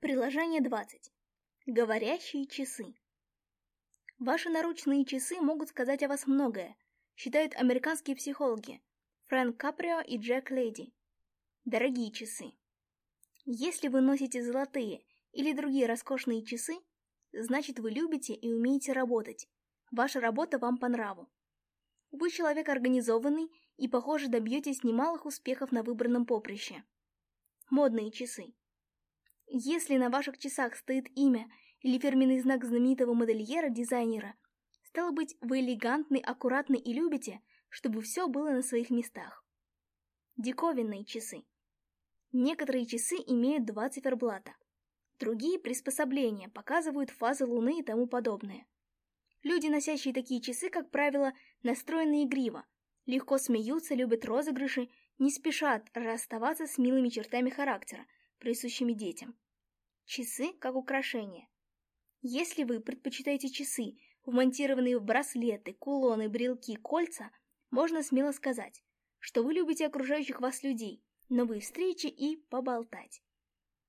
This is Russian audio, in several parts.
Приложение 20. Говорящие часы. Ваши наручные часы могут сказать о вас многое, считают американские психологи Фрэнк Каприо и Джек Леди. Дорогие часы. Если вы носите золотые или другие роскошные часы, значит вы любите и умеете работать. Ваша работа вам по нраву. Вы человек организованный и, похоже, добьетесь немалых успехов на выбранном поприще. Модные часы. Если на ваших часах стоит имя или фирменный знак знаменитого модельера-дизайнера, стало быть, вы элегантны, аккуратны и любите, чтобы все было на своих местах. Диковинные часы. Некоторые часы имеют два циферблата. Другие приспособления показывают фазы Луны и тому подобное. Люди, носящие такие часы, как правило, настроены игриво, легко смеются, любят розыгрыши, не спешат расставаться с милыми чертами характера – присущими детям. Часы как украшение. Если вы предпочитаете часы, вмонтированные в браслеты, кулоны, брелки, кольца, можно смело сказать, что вы любите окружающих вас людей, новые встречи и поболтать.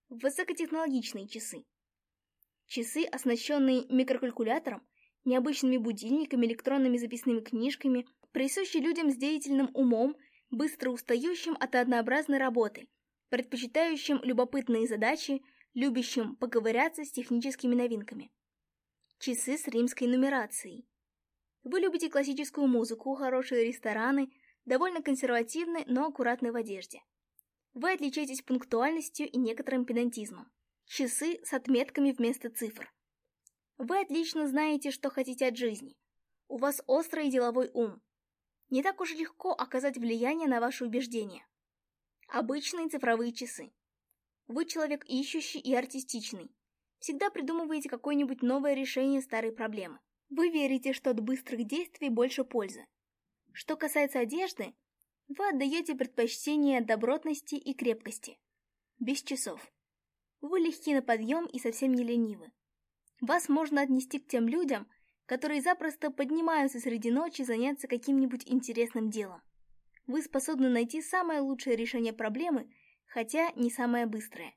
Высокотехнологичные часы. Часы, оснащенные микрокалькулятором, необычными будильниками, электронными записными книжками, присущи людям с деятельным умом, быстро устающим от однообразной работы – предпочитающим любопытные задачи, любящим поковыряться с техническими новинками. Часы с римской нумерацией. Вы любите классическую музыку, хорошие рестораны, довольно консервативны, но аккуратны в одежде. Вы отличаетесь пунктуальностью и некоторым педантизмом. Часы с отметками вместо цифр. Вы отлично знаете, что хотите от жизни. У вас острый деловой ум. Не так уж легко оказать влияние на ваши убеждения. Обычные цифровые часы. Вы человек ищущий и артистичный. Всегда придумываете какое-нибудь новое решение старой проблемы. Вы верите, что от быстрых действий больше пользы. Что касается одежды, вы отдаете предпочтение добротности и крепкости. Без часов. Вы легки на подъем и совсем не ленивы. Вас можно отнести к тем людям, которые запросто поднимаются среди ночи заняться каким-нибудь интересным делом вы способны найти самое лучшее решение проблемы, хотя не самое быстрое.